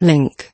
link.